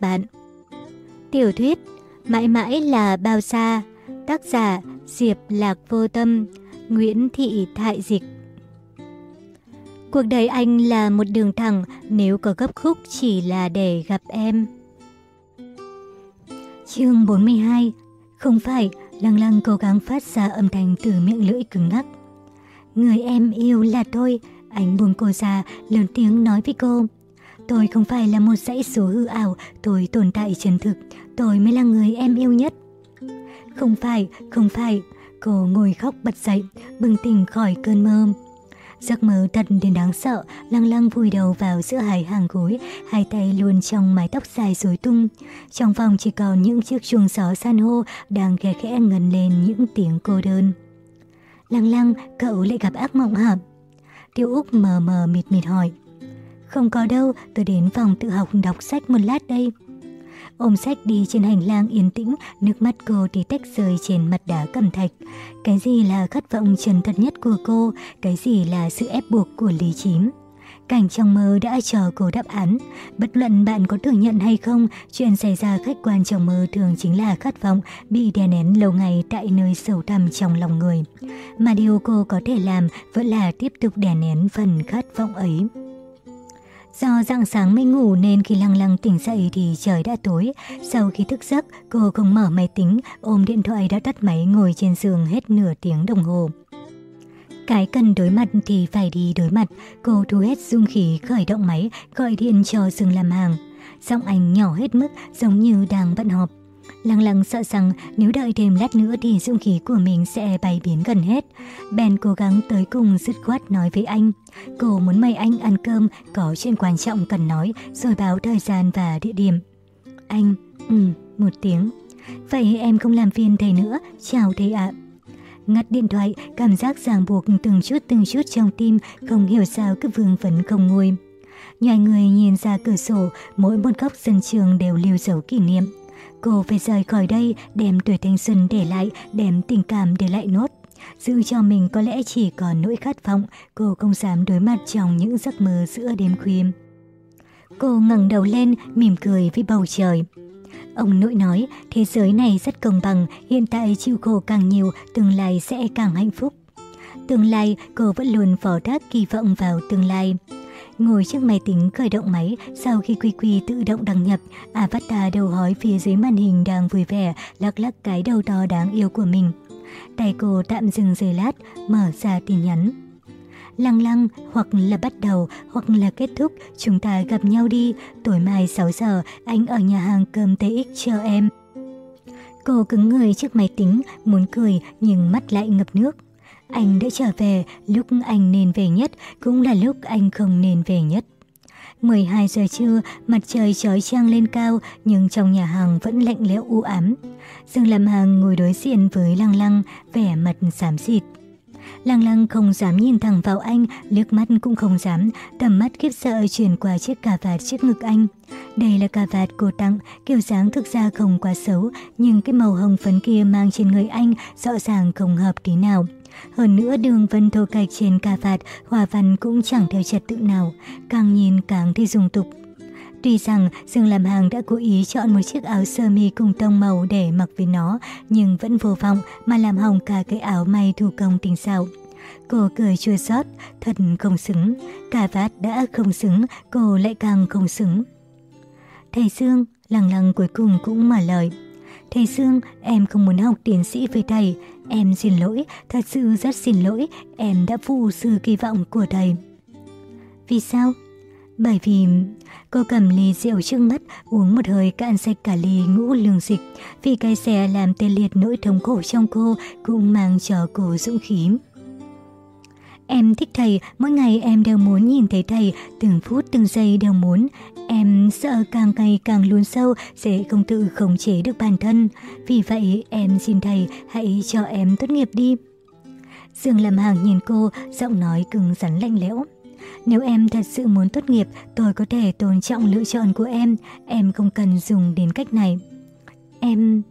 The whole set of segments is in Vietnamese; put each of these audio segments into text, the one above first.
bạn. Tiểu thuyết Mãi mãi là bao xa Tác giả Diệp Lạc Vô Tâm Nguyễn Thị Thại Dịch Cuộc đời anh là một đường thẳng nếu có gấp khúc chỉ là để gặp em. Chương 42 Không phải, lăng lăng cố gắng phát ra âm thanh từ miệng lưỡi cứng ngắc. Người em yêu là tôi, anh buông cô ra, lớn tiếng nói với cô. Tôi không phải là một dãy số hư ảo, tôi tồn tại chân thực, tôi mới là người em yêu nhất. Không phải, không phải, cô ngồi khóc bật dậy, bừng tỉnh khỏi cơn mơ. Giấc mơ thật đến đáng sợ, lăng lăng vùi đầu vào giữa hai hàng gối, hai tay luôn trong mái tóc dài rối tung. Trong phòng chỉ còn những chiếc chuông gió san hô đang khẽ khẽ ngân lên những tiếng cô đơn. Lăng lăng, cậu lại gặp ác mộng hả? Tiêu Úc mờ mờ mịt mịt hỏi. Không có đâu, tôi đến phòng tự học đọc sách một lát đây. Ôm sách đi trên hành lang yên tĩnh, nước mắt cô tí tách rơi trên mặt đá cẩm thạch. Cái gì là khát vọng chân thật nhất của cô, cái gì là sự ép buộc của lý chím. Cảnh trong mơ đã chờ cô đáp án. Bất luận bạn có thừa nhận hay không, chuyện xảy ra khách quan trong mơ thường chính là khát vọng bị đè nén lâu ngày tại nơi sâu thẳm trong lòng người. Mà điều cô có thể làm vẫn là tiếp tục đè nén phần khát vọng ấy. Do dạng sáng mới ngủ nên khi lăng lăng tỉnh dậy thì trời đã tối. Sau khi thức giấc, cô không mở máy tính, ôm điện thoại đã tắt máy ngồi trên giường hết nửa tiếng đồng hồ. Cái cần đối mặt thì phải đi đối mặt, cô thu hết dung khí khởi động máy, gọi điện cho Dương làm hàng. Giọng anh nhỏ hết mức giống như đang bận họp. Lăng lăng sợ rằng nếu đợi thêm lát nữa thì dũng khí của mình sẽ bay biến gần hết. Ben cố gắng tới cùng dứt khoát nói với anh. Cô muốn mời anh ăn cơm, có chuyện quan trọng cần nói, rồi báo thời gian và địa điểm. Anh, ừ, một tiếng. Vậy em không làm phiền thầy nữa, chào thầy ạ. Ngắt điện thoại, cảm giác ràng buộc từng chút từng chút trong tim, không hiểu sao cứ vương vấn không nguôi. Nhòi người nhìn ra cửa sổ, mỗi một góc sân trường đều lưu dấu kỷ niệm. Cô phải rời khỏi đây, đem tuổi thanh xuân để lại, đem tình cảm để lại nốt. Giữ cho mình có lẽ chỉ còn nỗi khát vọng, cô không dám đối mặt trong những giấc mơ giữa đêm khuya. Cô ngẩng đầu lên, mỉm cười với bầu trời. Ông nội nói, thế giới này rất công bằng, hiện tại chịu khổ càng nhiều, tương lai sẽ càng hạnh phúc. Tương lai, cô vẫn luôn phó thác kỳ vọng vào tương lai. Ngồi trước máy tính khởi động máy, sau khi quy quy tự động đăng nhập, avatar đầu hói phía dưới màn hình đang vui vẻ, lắc lắc cái đầu to đáng yêu của mình. Tay cô tạm dừng giây lát, mở ra tin nhắn. Lăng lăng, hoặc là bắt đầu, hoặc là kết thúc, chúng ta gặp nhau đi. Tối mai 6 giờ, anh ở nhà hàng cơm TX chờ em. Cô cứng người trước máy tính, muốn cười nhưng mắt lại ngập nước. Anh đã trở về, lúc anh nên về nhất, cũng là lúc anh không nên về nhất. 12 giờ trưa, mặt trời chói chang lên cao, nhưng trong nhà hàng vẫn lạnh lẽo u ám. Dương lâm hàng ngồi đối diện với Lăng Lăng, vẻ mặt xám xịt. Lăng Lăng không dám nhìn thẳng vào anh, liếc mắt cũng không dám, tầm mắt khiếp sợ chuyển qua chiếc cà vạt trước ngực anh. Đây là cà vạt cô tặng, kiểu dáng thực ra không quá xấu, nhưng cái màu hồng phấn kia mang trên người anh rõ ràng không hợp tí nào. Hơn nữa đường vân thô cạch trên cà vạt, hòa văn cũng chẳng theo trật tự nào, càng nhìn càng thấy dùng tục. Tuy rằng Dương làm hàng đã cố ý chọn một chiếc áo sơ mi cùng tông màu để mặc với nó, nhưng vẫn vô vọng mà làm hỏng cả cái áo may thủ công tinh xảo. Cô cười chua xót, thật không xứng. Cà vạt đã không xứng, cô lại càng không xứng. Thầy Dương, lằng lằng cuối cùng cũng mở lời. Thầy Dương, em không muốn học tiến sĩ với thầy. Em xin lỗi, thật sự rất xin lỗi, em đã phụ sự kỳ vọng của thầy. Vì sao? Bởi vì cô cầm ly rượu trước mắt, uống một hơi cạn sạch cả ly ngũ lương dịch. Vì cái xe làm tê liệt nỗi thống khổ trong cô cũng mang cho cô dũng khí. Em thích thầy, mỗi ngày em đều muốn nhìn thấy thầy, từng phút từng giây đều muốn. Em sợ càng ngày càng lún sâu sẽ không tự khống chế được bản thân. Vì vậy em xin thầy hãy cho em tốt nghiệp đi. Dương làm hàng nhìn cô, giọng nói cứng rắn lạnh lẽo. Nếu em thật sự muốn tốt nghiệp, tôi có thể tôn trọng lựa chọn của em. Em không cần dùng đến cách này. Em...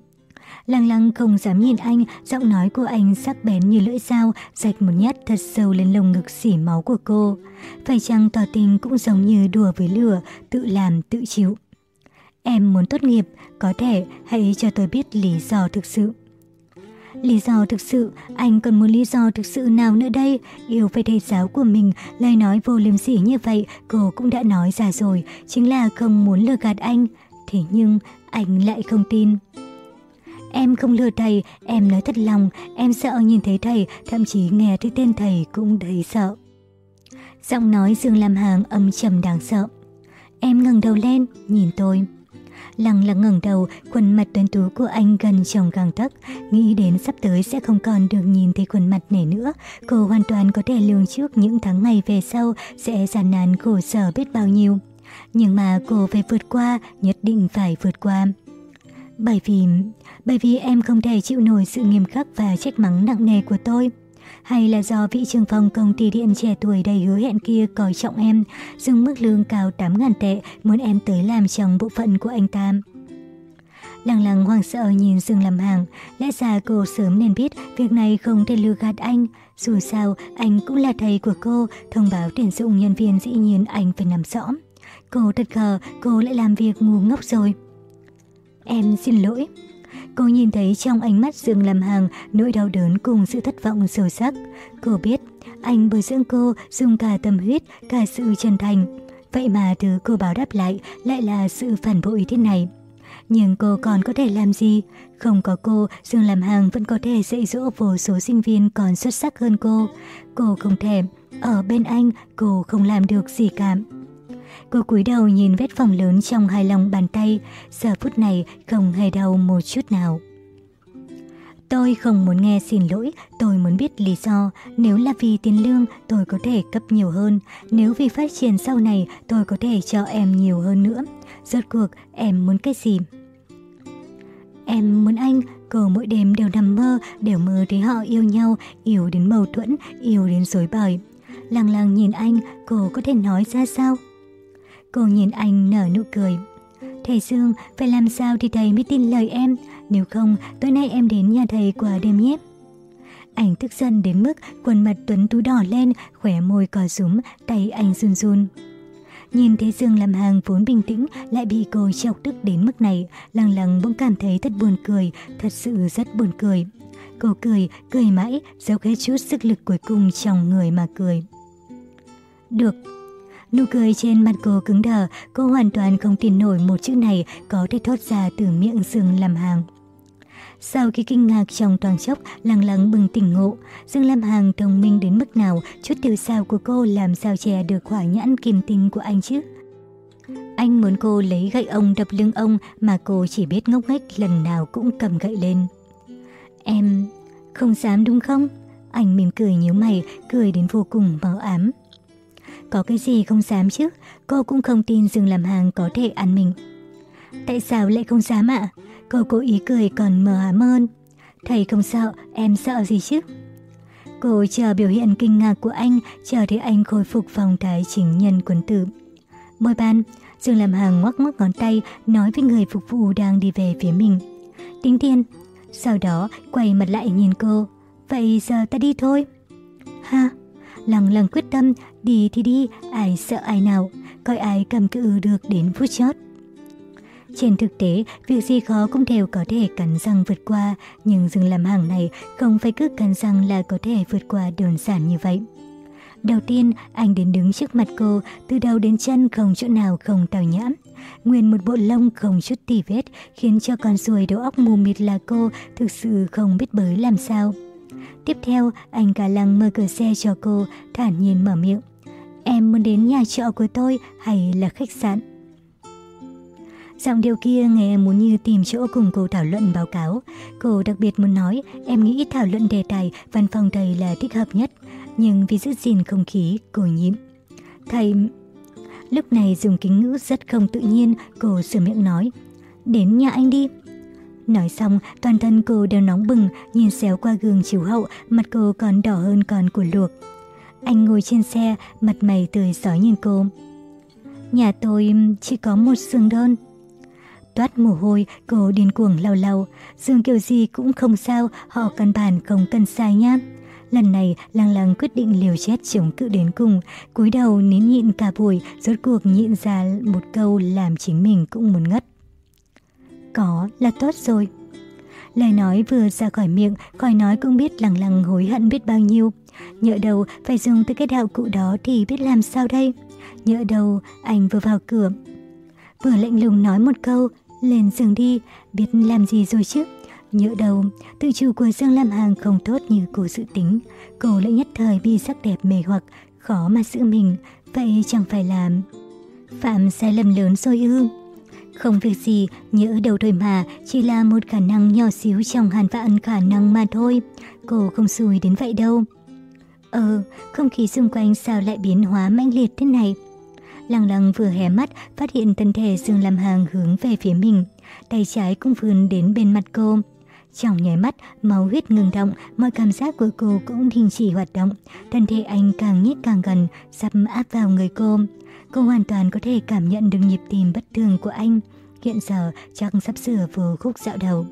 Lăng lăng không dám nhìn anh, giọng nói của anh sắc bén như lưỡi dao, rạch một nhát thật sâu lên lồng ngực xỉ máu của cô. Phải chăng tỏ tình cũng giống như đùa với lửa, tự làm tự chịu. Em muốn tốt nghiệp, có thể hãy cho tôi biết lý do thực sự. Lý do thực sự, anh còn muốn lý do thực sự nào nữa đây? Yêu với thầy giáo của mình, lời nói vô liêm sỉ như vậy, cô cũng đã nói ra rồi, chính là không muốn lừa gạt anh. Thế nhưng, anh lại không tin. Em không lừa thầy, em nói thật lòng, em sợ nhìn thấy thầy, thậm chí nghe thấy tên thầy cũng đầy sợ. Giọng nói Dương Lam Hàng âm trầm đáng sợ. Em ngẩng đầu lên, nhìn tôi. Lăng lặng ngẩng đầu, khuôn mặt tuấn tú của anh gần trong gang tấc, nghĩ đến sắp tới sẽ không còn được nhìn thấy khuôn mặt này nữa. Cô hoàn toàn có thể lường trước những tháng ngày về sau sẽ gian nan khổ sở biết bao nhiêu. Nhưng mà cô phải vượt qua, nhất định phải vượt qua. Bởi vì, bởi vì em không thể chịu nổi sự nghiêm khắc và trách mắng nặng nề của tôi. Hay là do vị trưởng phòng công ty điện trẻ tuổi đầy hứa hẹn kia coi trọng em, dùng mức lương cao 8.000 tệ muốn em tới làm trong bộ phận của anh ta. Lăng lăng hoang sợ nhìn Dương làm hàng, lẽ ra cô sớm nên biết việc này không thể lừa gạt anh. Dù sao, anh cũng là thầy của cô, thông báo tuyển dụng nhân viên dĩ nhiên anh phải nắm rõ. Cô thật khờ, cô lại làm việc ngu ngốc rồi. Em xin lỗi. Cô nhìn thấy trong ánh mắt Dương Lam Hằng nỗi đau đớn cùng sự thất vọng sâu sắc. Cô biết anh bồi dưỡng cô dùng cả tâm huyết, cả sự chân thành. Vậy mà thứ cô báo đáp lại lại là sự phản bội thế này. Nhưng cô còn có thể làm gì? Không có cô, Dương Lam Hằng vẫn có thể dạy dỗ vô số sinh viên còn xuất sắc hơn cô. Cô không thèm. Ở bên anh, cô không làm được gì cả. Cô cúi đầu nhìn vết phòng lớn trong hai lòng bàn tay, giờ phút này không hề đau một chút nào. Tôi không muốn nghe xin lỗi, tôi muốn biết lý do. Nếu là vì tiền lương, tôi có thể cấp nhiều hơn. Nếu vì phát triển sau này, tôi có thể cho em nhiều hơn nữa. Rốt cuộc, em muốn cái gì? Em muốn anh, cô mỗi đêm đều nằm mơ, đều mơ thấy họ yêu nhau, yêu đến mâu thuẫn, yêu đến rối bời. Lăng lăng nhìn anh, cô có thể nói ra sao? Cô nhìn anh nở nụ cười. Thầy Dương, phải làm sao thì thầy mới tin lời em, nếu không tối nay em đến nhà thầy qua đêm nhé. Anh tức giận đến mức quần mặt Tuấn Tú đỏ lên, khỏe môi cò rúm, tay anh run run. Nhìn thấy Dương làm hàng vốn bình tĩnh lại bị cô chọc tức đến mức này, lăng lăng bỗng cảm thấy thật buồn cười, thật sự rất buồn cười. Cô cười, cười mãi, giấu hết chút sức lực cuối cùng trong người mà cười. Được, Nụ cười trên mặt cô cứng đờ, cô hoàn toàn không tin nổi một chữ này có thể thốt ra từ miệng Dương Lam Hàng. Sau khi kinh ngạc trong toàn chốc, lặng lặng bừng tỉnh ngộ, Dương Lam Hàng thông minh đến mức nào, chút tiểu sao của cô làm sao che được hỏa nhãn kim tinh của anh chứ? Anh muốn cô lấy gậy ông đập lưng ông mà cô chỉ biết ngốc nghếch lần nào cũng cầm gậy lên. Em không dám đúng không? Anh mỉm cười nhíu mày, cười đến vô cùng mờ ám. Có cái gì không dám chứ, cô cũng không tin Dương làm hàng có thể ăn mình. Tại sao lại không dám ạ? Cô cố ý cười còn mờ hám hơn. Thầy không sợ, em sợ gì chứ? Cô chờ biểu hiện kinh ngạc của anh, chờ thấy anh khôi phục phong thái chính nhân quân tử. Môi ban, Dương làm hàng ngoắc ngoắc ngón tay, nói với người phục vụ đang đi về phía mình. Tính tiền. Sau đó, quay mặt lại nhìn cô. Vậy giờ ta đi thôi. Ha? Lăng lăng quyết tâm, đi thì đi, ai sợ ai nào, coi ai cầm cự được đến phút chót. Trên thực tế, việc gì khó cũng đều có thể cắn răng vượt qua, nhưng dừng làm hàng này không phải cứ cắn răng là có thể vượt qua đơn giản như vậy. Đầu tiên, anh đến đứng trước mặt cô, từ đầu đến chân không chỗ nào không tào nhãm. Nguyên một bộ lông không chút tỉ vết, khiến cho con ruồi đầu óc mù mịt là cô thực sự không biết bới làm sao. Tiếp theo, anh cả lăng mở cửa xe cho cô, thản nhiên mở miệng. Em muốn đến nhà trọ của tôi hay là khách sạn? Giọng điều kia nghe em muốn như tìm chỗ cùng cô thảo luận báo cáo. Cô đặc biệt muốn nói em nghĩ thảo luận đề tài văn phòng thầy là thích hợp nhất. Nhưng vì giữ gìn không khí, cô nhịn. Thầy... Lúc này dùng kính ngữ rất không tự nhiên, cô sửa miệng nói. Đến nhà anh đi. Nói xong, toàn thân cô đều nóng bừng, nhìn xéo qua gương chiếu hậu, mặt cô còn đỏ hơn con của luộc. Anh ngồi trên xe, mặt mày tươi giói nhìn cô. Nhà tôi chỉ có một giường đơn. Toát mồ hôi, cô điên cuồng lau lau. Giường kiểu gì cũng không sao, họ căn bản không cần sai nhá. Lần này, lăng lăng quyết định liều chết chống cự đến cùng. cúi đầu nín nhịn cả buổi, rốt cuộc nhịn ra một câu làm chính mình cũng muốn ngất. Có là tốt rồi. Lời nói vừa ra khỏi miệng, khỏi nói cũng biết lằng lằng hối hận biết bao nhiêu. Nhỡ đầu phải dùng tới cái đạo cụ đó thì biết làm sao đây? Nhỡ đầu anh vừa vào cửa. Vừa lạnh lùng nói một câu, lên giường đi, biết làm gì rồi chứ? Nhỡ đầu, tự chủ của Dương Lam Hàng không tốt như cô dự tính. Cô lại nhất thời bị sắc đẹp mề hoặc, khó mà giữ mình. Vậy chẳng phải làm phạm sai lầm lớn rồi ư? Không việc gì, nhỡ đầu thôi mà, chỉ là một khả năng nhỏ xíu trong hàn vạn khả năng mà thôi. Cô không xui đến vậy đâu. Ờ, không khí xung quanh sao lại biến hóa mãnh liệt thế này? Lăng lăng vừa hé mắt, phát hiện thân thể Dương Lam Hàng hướng về phía mình. Tay trái cũng vươn đến bên mặt cô. Trong nháy mắt, máu huyết ngừng động, mọi cảm giác của cô cũng đình chỉ hoạt động. Thân thể anh càng nhích càng gần, sắp áp vào người cô. Cô hoàn toàn có thể cảm nhận được nhịp tim bất thường của anh. Hiện giờ chắc sắp sửa vô khúc dạo đầu.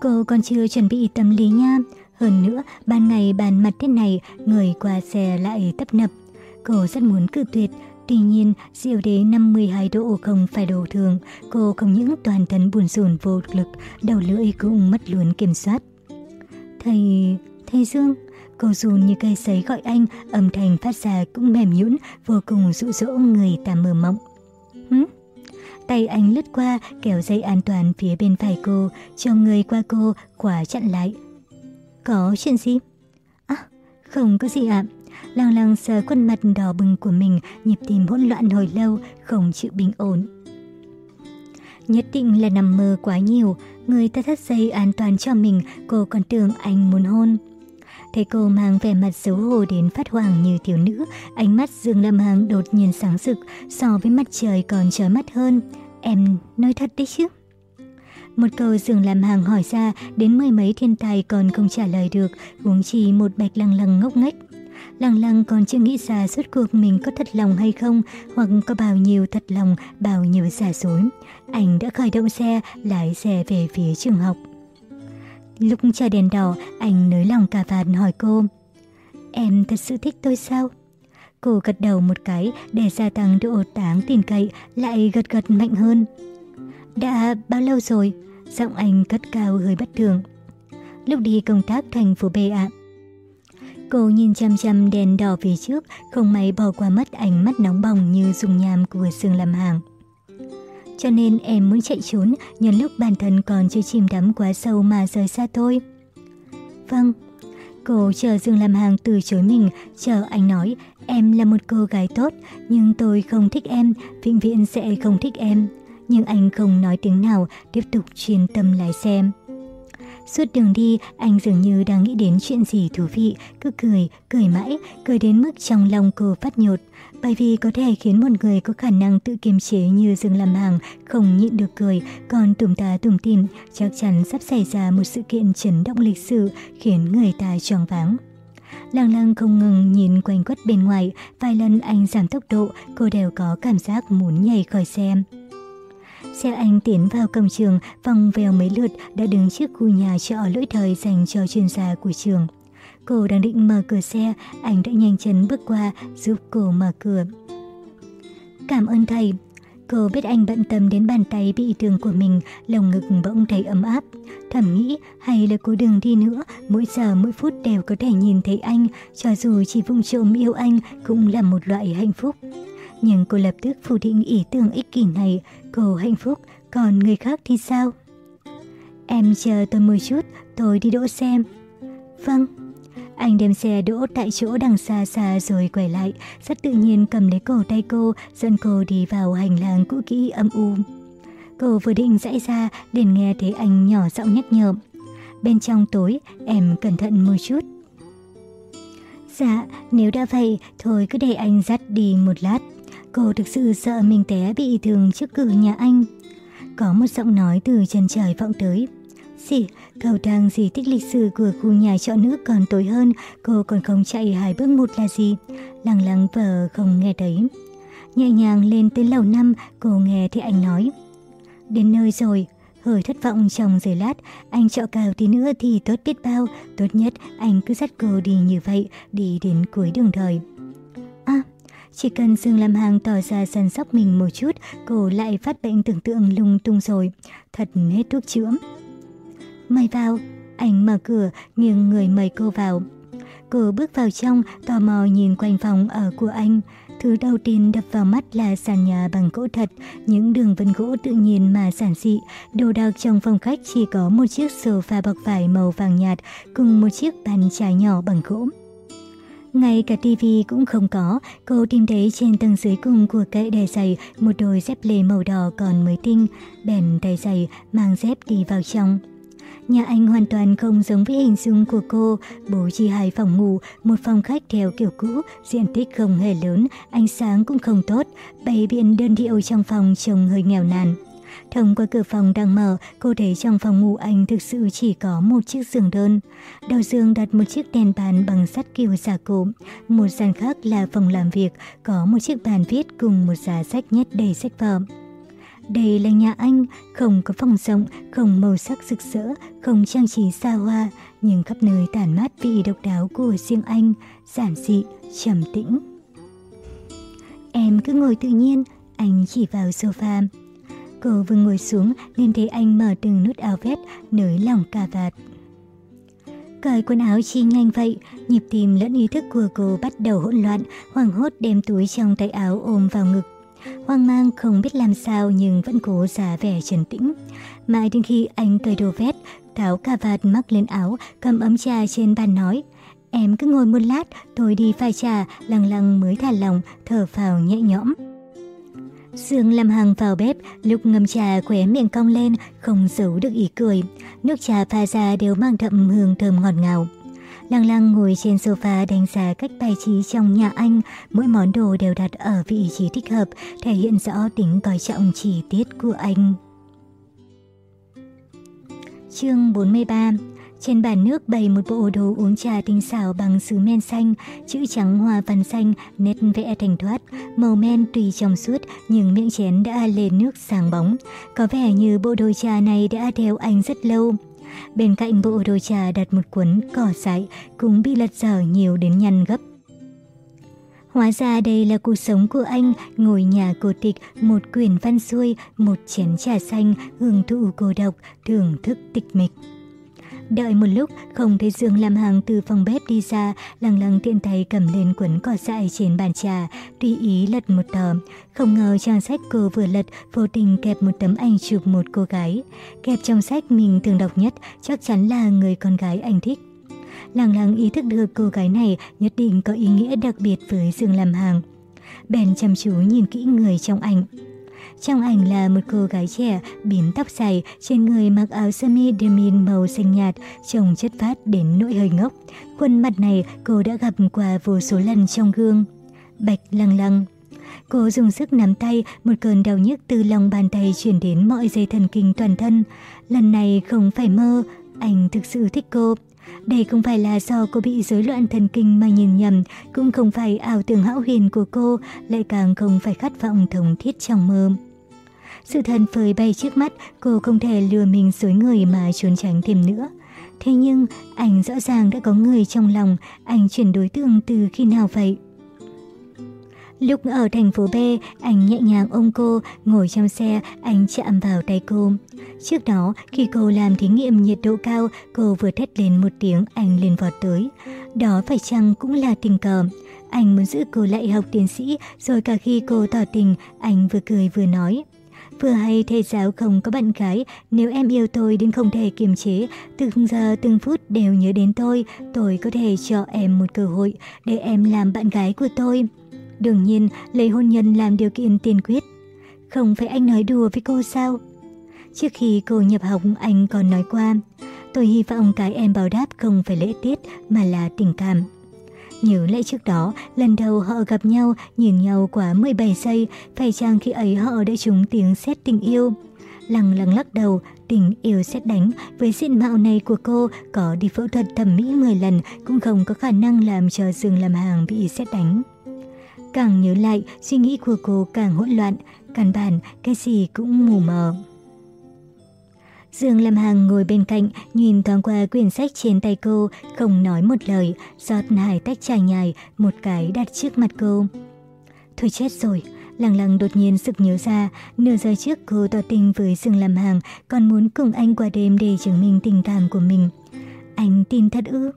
Cô còn chưa chuẩn bị tâm lý nha. Hơn nữa, ban ngày bàn mặt thế này, người qua xe lại tấp nập. Cô rất muốn cự tuyệt, Tuy nhiên, diệu đế 52 độ không phải đồ thường, cô không những toàn thân buồn rùn vô lực, đầu lưỡi cũng mất luôn kiểm soát. Thầy... thầy Dương... Cô run như cây sấy gọi anh, âm thanh phát ra cũng mềm nhũn, vô cùng dụ dỗ người ta mơ mộng. hử? Tay anh lướt qua, kéo dây an toàn phía bên phải cô, cho người qua cô, khóa chặn lại. Có chuyện gì? À, không có gì ạ. Lăng lăng sờ khuôn mặt đỏ bừng của mình, nhịp tim hỗn loạn hồi lâu, không chịu bình ổn. Nhất định là nằm mơ quá nhiều, người ta thắt dây an toàn cho mình, cô còn tưởng anh muốn hôn. Thấy cô mang vẻ mặt xấu hổ đến phát hoàng như thiếu nữ, ánh mắt Dương Lâm Hằng đột nhiên sáng rực, so với mặt trời còn chói mắt hơn. Em nói thật đấy chứ? Một câu Dương làm Hằng hỏi ra, đến mười mấy thiên tài còn không trả lời được, huống chỉ một bạch lăng lăng ngốc nghếch. Lăng lăng còn chưa nghĩ ra suốt cuộc mình có thật lòng hay không, hoặc có bao nhiêu thật lòng, bao nhiêu giả dối. Anh đã khởi động xe, lái xe về phía trường học. Lúc chờ đèn đỏ, anh nới lòng cà vạt hỏi cô. Em thật sự thích tôi sao? Cô gật đầu một cái để gia tăng độ táng tin cậy, lại gật gật mạnh hơn. Đã bao lâu rồi? Giọng anh cất cao hơi bất thường. Lúc đi công tác thành phố B ạ. Cô nhìn chăm chăm đèn đỏ phía trước, không may bỏ qua mất ánh mắt nóng bỏng như dùng nhàm của Sương làm Hàng. Cho nên em muốn chạy trốn nhân lúc bản thân còn chưa chìm đắm quá sâu mà rời xa tôi. Vâng. Cô chờ Dương làm Hàng từ chối mình, chờ anh nói em là một cô gái tốt, nhưng tôi không thích em, vĩnh viễn sẽ không thích em. Nhưng anh không nói tiếng nào, tiếp tục chuyên tâm lái xe. Suốt đường đi, anh dường như đang nghĩ đến chuyện gì thú vị, cứ cười, cười mãi, cười đến mức trong lòng cô phát nhột. Bởi vì có thể khiến một người có khả năng tự kiềm chế như Dương Lam Hằng không nhịn được cười, còn tùm ta tùm tìm, chắc chắn sắp xảy ra một sự kiện chấn động lịch sử khiến người ta choáng váng. Lăng lăng không ngừng nhìn quanh quất bên ngoài, vài lần anh giảm tốc độ, cô đều có cảm giác muốn nhảy khỏi xe. Xe anh tiến vào cổng trường, vòng vèo mấy lượt đã đứng trước khu nhà trọ lỗi thời dành cho chuyên gia của trường. Cô đang định mở cửa xe, anh đã nhanh chân bước qua giúp cô mở cửa. Cảm ơn thầy. Cô biết anh bận tâm đến bàn tay bị thương của mình, lồng ngực bỗng thấy ấm áp. Thầm nghĩ hay là cô đừng đi nữa, mỗi giờ mỗi phút đều có thể nhìn thấy anh, cho dù chỉ vụng trộm yêu anh cũng là một loại hạnh phúc. Nhưng cô lập tức phủ định ý tưởng ích kỷ này, cô hạnh phúc, còn người khác thì sao? Em chờ tôi một chút, tôi đi đỗ xem. Vâng. Anh đem xe đỗ tại chỗ đằng xa xa rồi quay lại, rất tự nhiên cầm lấy cổ tay cô, dẫn cô đi vào hành lang cũ kỹ âm u. Cô vừa định dãy ra, liền nghe thấy anh nhỏ giọng nhắc nhở. Bên trong tối, em cẩn thận một chút. Dạ, nếu đã vậy, thôi cứ để anh dắt đi một lát. Cô thực sự sợ mình té bị thương trước cửa nhà anh. Có một giọng nói từ chân trời vọng tới. Gì, cầu thang gì tích lịch sử của khu nhà trọ nữ còn tối hơn, cô còn không chạy hai bước một là gì. Lăng lăng vờ không nghe thấy. Nhẹ nhàng lên tới lầu năm, cô nghe thấy anh nói. Đến nơi rồi, hơi thất vọng trong giây lát, anh trọ cao tí nữa thì tốt biết bao, tốt nhất anh cứ dắt cô đi như vậy, đi đến cuối đường đời. À, chỉ cần Dương Lam hàng tỏ ra săn sóc mình một chút, cô lại phát bệnh tưởng tượng lung tung rồi. Thật hết thuốc chữa. Mời vào, anh mở cửa, nghiêng người mời cô vào. Cô bước vào trong, tò mò nhìn quanh phòng ở của anh. Thứ đầu tiên đập vào mắt là sàn nhà bằng gỗ thật, những đường vân gỗ tự nhiên mà giản dị. Đồ đạc trong phòng khách chỉ có một chiếc sofa bọc vải màu vàng nhạt cùng một chiếc bàn trà nhỏ bằng gỗ. Ngay cả tivi cũng không có, cô tìm thấy trên tầng dưới cùng của kệ đè giày một đôi dép lê màu đỏ còn mới tinh, bèn tay giày mang dép đi vào trong. Nhà anh hoàn toàn không giống với hình dung của cô, bố chỉ hai phòng ngủ, một phòng khách theo kiểu cũ, diện tích không hề lớn, ánh sáng cũng không tốt, bày biện đơn điệu trong phòng trông hơi nghèo nàn. Thông qua cửa phòng đang mở, cô thấy trong phòng ngủ anh thực sự chỉ có một chiếc giường đơn. Đầu giường đặt một chiếc đèn bàn bằng sắt kiều giả cổ. Một gian khác là phòng làm việc, có một chiếc bàn viết cùng một giá sách nhét đầy sách vở. Đây là nhà anh, không có phòng rộng, không màu sắc rực rỡ, không trang trí xa hoa, nhưng khắp nơi tản mát vị độc đáo của riêng anh, giản dị, trầm tĩnh. Em cứ ngồi tự nhiên, anh chỉ vào sofa. Cô vừa ngồi xuống nên thấy anh mở từng nút áo vest, nới lỏng cà vạt. Cởi quần áo chi nhanh vậy, nhịp tim lẫn ý thức của cô bắt đầu hỗn loạn, hoảng hốt đem túi trong tay áo ôm vào ngực. Hoang mang không biết làm sao nhưng vẫn cố giả vẻ trấn tĩnh. Mãi đến khi anh cởi đồ vest, tháo cà vạt mắc lên áo, cầm ấm trà trên bàn nói. Em cứ ngồi một lát, tôi đi pha trà, lăng lăng mới thả lòng, thở phào nhẹ nhõm. Dương làm hàng vào bếp, lúc ngâm trà khóe miệng cong lên, không giấu được ý cười. Nước trà pha ra đều mang đậm hương thơm ngọt ngào. Lăng lăng ngồi trên sofa đánh giá cách bài trí trong nhà anh, mỗi món đồ đều đặt ở vị trí thích hợp, thể hiện rõ tính coi trọng chi tiết của anh. Chương 43 trên bàn nước bày một bộ đồ uống trà tinh xảo bằng sứ men xanh, chữ trắng hoa văn xanh, nét vẽ thành thoát, màu men tùy trong suốt nhưng miệng chén đã lên nước sáng bóng. Có vẻ như bộ đồ trà này đã theo anh rất lâu. Bên cạnh bộ đồ trà đặt một cuốn cỏ dại cũng bị lật dở nhiều đến nhăn gấp. Hóa ra đây là cuộc sống của anh, ngồi nhà cô tịch, một quyển văn xuôi, một chén trà xanh, hưởng thụ cô độc, thưởng thức tịch mịch. Đợi một lúc, không thấy Dương Lam Hằng từ phòng bếp đi ra, lăng lăng tiện tay cầm lên cuốn cỏ dại trên bàn trà, tùy ý lật một tờ. Không ngờ trang sách cô vừa lật, vô tình kẹp một tấm ảnh chụp một cô gái. Kẹp trong sách mình thường đọc nhất, chắc chắn là người con gái anh thích. Lăng lăng ý thức được cô gái này nhất định có ý nghĩa đặc biệt với Dương Lam Hằng. Bèn chăm chú nhìn kỹ người trong ảnh. Trong ảnh là một cô gái trẻ, bím tóc dài, trên người mặc áo sơ mi denim màu xanh nhạt, trông chất phát đến nỗi hơi ngốc. Khuôn mặt này cô đã gặp qua vô số lần trong gương. Bạch lăng lăng. Cô dùng sức nắm tay, một cơn đau nhức từ lòng bàn tay chuyển đến mọi dây thần kinh toàn thân. Lần này không phải mơ, anh thực sự thích cô. Đây không phải là do cô bị rối loạn thần kinh mà nhìn nhầm, cũng không phải ảo tưởng hão huyền của cô, lại càng không phải khát vọng thống thiết trong mơ. Sự thần phơi bay trước mắt, cô không thể lừa mình dối người mà trốn tránh thêm nữa. Thế nhưng, anh rõ ràng đã có người trong lòng, anh chuyển đối tượng từ khi nào vậy? Lúc ở thành phố B, anh nhẹ nhàng ôm cô, ngồi trong xe, anh chạm vào tay cô. Trước đó, khi cô làm thí nghiệm nhiệt độ cao, cô vừa thét lên một tiếng, anh liền vọt tới. Đó phải chăng cũng là tình cờ. Anh muốn giữ cô lại học tiến sĩ, rồi cả khi cô tỏ tình, anh vừa cười vừa nói. Vừa hay thầy giáo không có bạn gái, nếu em yêu tôi đến không thể kiềm chế, từng giờ từng phút đều nhớ đến tôi, tôi có thể cho em một cơ hội để em làm bạn gái của tôi. Đương nhiên, lấy hôn nhân làm điều kiện tiên quyết. Không phải anh nói đùa với cô sao? Trước khi cô nhập học, anh còn nói qua, tôi hy vọng cái em báo đáp không phải lễ tiết mà là tình cảm. Nhớ lại trước đó, lần đầu họ gặp nhau, nhìn nhau quá 17 giây, phải chăng khi ấy họ đã trúng tiếng xét tình yêu? Lăng lăng lắc đầu, tình yêu xét đánh, với diện mạo này của cô, có đi phẫu thuật thẩm mỹ 10 lần cũng không có khả năng làm cho Dương làm hàng bị xét đánh. Càng nhớ lại, suy nghĩ của cô càng hỗn loạn, căn bản cái gì cũng mù mờ. Dương Lâm Hằng ngồi bên cạnh, nhìn thoáng qua quyển sách trên tay cô, không nói một lời, giọt hai tách trà nhài, một cái đặt trước mặt cô. Thôi chết rồi, Lăng lăng đột nhiên sực nhớ ra, nửa giờ trước cô tỏ tình với Dương làm hàng, còn muốn cùng anh qua đêm để chứng minh tình cảm của mình. Anh tin thật ư?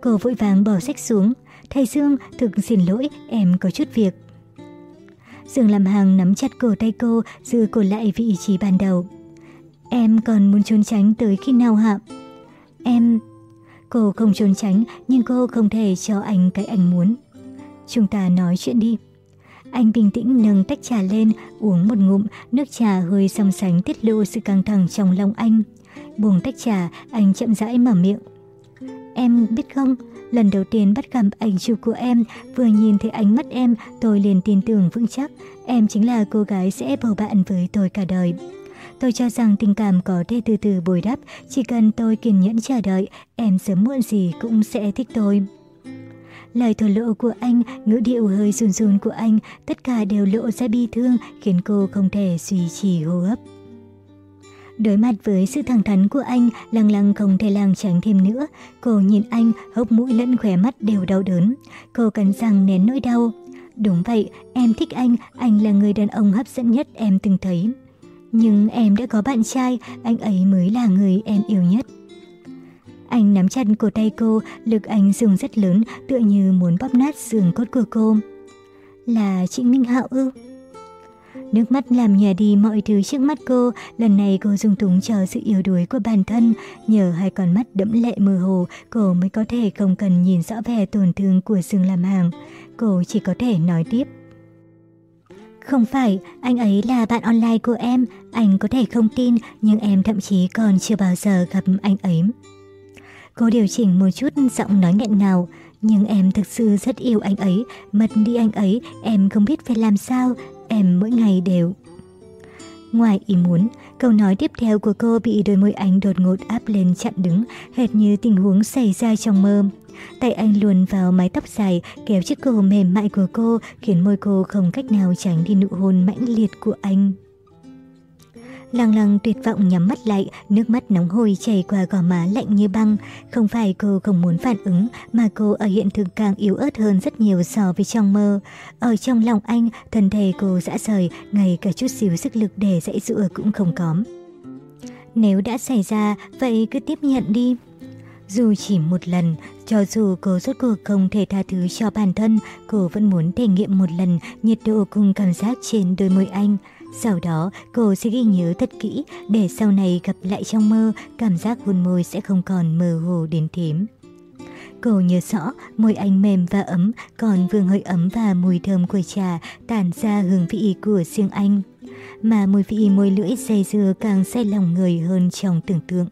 Cô vội vàng bỏ sách xuống. Thầy Dương, thực xin lỗi, em có chút việc. Dương làm hàng nắm chặt cổ tay cô, giữ cô lại vị trí ban đầu. Em còn muốn trốn tránh tới khi nào hả? Em... Cô không trốn tránh, nhưng cô không thể cho anh cái anh muốn. Chúng ta nói chuyện đi. Anh bình tĩnh nâng tách trà lên, uống một ngụm, nước trà hơi song sánh tiết lộ sự căng thẳng trong lòng anh. Buông tách trà, anh chậm rãi mở miệng. Em biết không, lần đầu tiên bắt gặp ảnh chụp của em, vừa nhìn thấy ánh mắt em, tôi liền tin tưởng vững chắc, em chính là cô gái sẽ bầu bạn với tôi cả đời. Tôi cho rằng tình cảm có thể từ từ bồi đắp, chỉ cần tôi kiên nhẫn chờ đợi, em sớm muộn gì cũng sẽ thích tôi. Lời thổ lộ của anh, ngữ điệu hơi run run của anh, tất cả đều lộ ra bi thương, khiến cô không thể suy trì hô hấp. Đối mặt với sự thẳng thắn của anh, lăng lăng không thể làng tránh thêm nữa. Cô nhìn anh, hốc mũi lẫn khóe mắt đều đau đớn. Cô cắn răng nén nỗi đau. Đúng vậy, em thích anh, anh là người đàn ông hấp dẫn nhất em từng thấy. Nhưng em đã có bạn trai, anh ấy mới là người em yêu nhất. Anh nắm chặt cổ tay cô, lực anh dùng rất lớn, tựa như muốn bóp nát xương cốt của cô. Là Trịnh Minh Hạo ư? Nước mắt làm nhòa đi mọi thứ trước mắt cô, lần này cô dùng túng cho sự yếu đuối của bản thân, nhờ hai con mắt đẫm lệ mơ hồ, cô mới có thể không cần nhìn rõ vẻ tổn thương của Dương làm hàng. Cô chỉ có thể nói tiếp. Không phải, anh ấy là bạn online của em, anh có thể không tin, nhưng em thậm chí còn chưa bao giờ gặp anh ấy. Cô điều chỉnh một chút giọng nói nghẹn ngào, nhưng em thực sự rất yêu anh ấy, mất đi anh ấy, em không biết phải làm sao, em mỗi ngày đều. Ngoài ý muốn, câu nói tiếp theo của cô bị đôi môi anh đột ngột áp lên chặn đứng, hệt như tình huống xảy ra trong mơ. Tay anh luồn vào mái tóc dài, kéo chiếc cổ mềm mại của cô, khiến môi cô không cách nào tránh đi nụ hôn mãnh liệt của anh. Lăng lăng tuyệt vọng nhắm mắt lại, nước mắt nóng hôi chảy qua gò má lạnh như băng. Không phải cô không muốn phản ứng, mà cô ở hiện thực càng yếu ớt hơn rất nhiều so với trong mơ. Ở trong lòng anh, thân thể cô dã rời, ngay cả chút xíu sức lực để dãy dụa cũng không có. Nếu đã xảy ra, vậy cứ tiếp nhận đi. Dù chỉ một lần, cho dù cô rốt cuộc không thể tha thứ cho bản thân, cô vẫn muốn thể nghiệm một lần nhiệt độ cùng cảm giác trên đôi môi anh. Sau đó, cô sẽ ghi nhớ thật kỹ để sau này gặp lại trong mơ, cảm giác hôn môi sẽ không còn mơ hồ đến thím. Cô nhớ rõ, môi anh mềm và ấm, còn vương hơi ấm và mùi thơm của trà tản ra hương vị của riêng anh. Mà mùi vị môi lưỡi dày dưa càng say lòng người hơn trong tưởng tượng.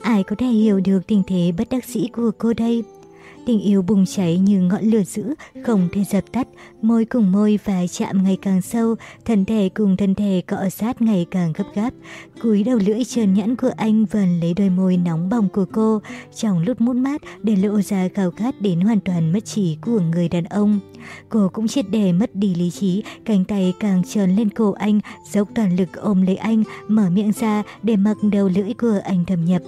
Ai có thể hiểu được tình thế bất đắc dĩ của cô đây? Tình yêu bùng cháy như ngọn lửa dữ, không thể dập tắt, môi cùng môi và chạm ngày càng sâu, thân thể cùng thân thể cọ sát ngày càng gấp gáp. Cúi đầu lưỡi trơn nhẵn của anh vần lấy đôi môi nóng bỏng của cô, trong lúc mút mát để lộ ra khao khát đến hoàn toàn mất trí của người đàn ông. Cô cũng triệt để mất đi lý trí, cánh tay càng trơn lên cổ anh, dốc toàn lực ôm lấy anh, mở miệng ra để mặc đầu lưỡi của anh thâm nhập.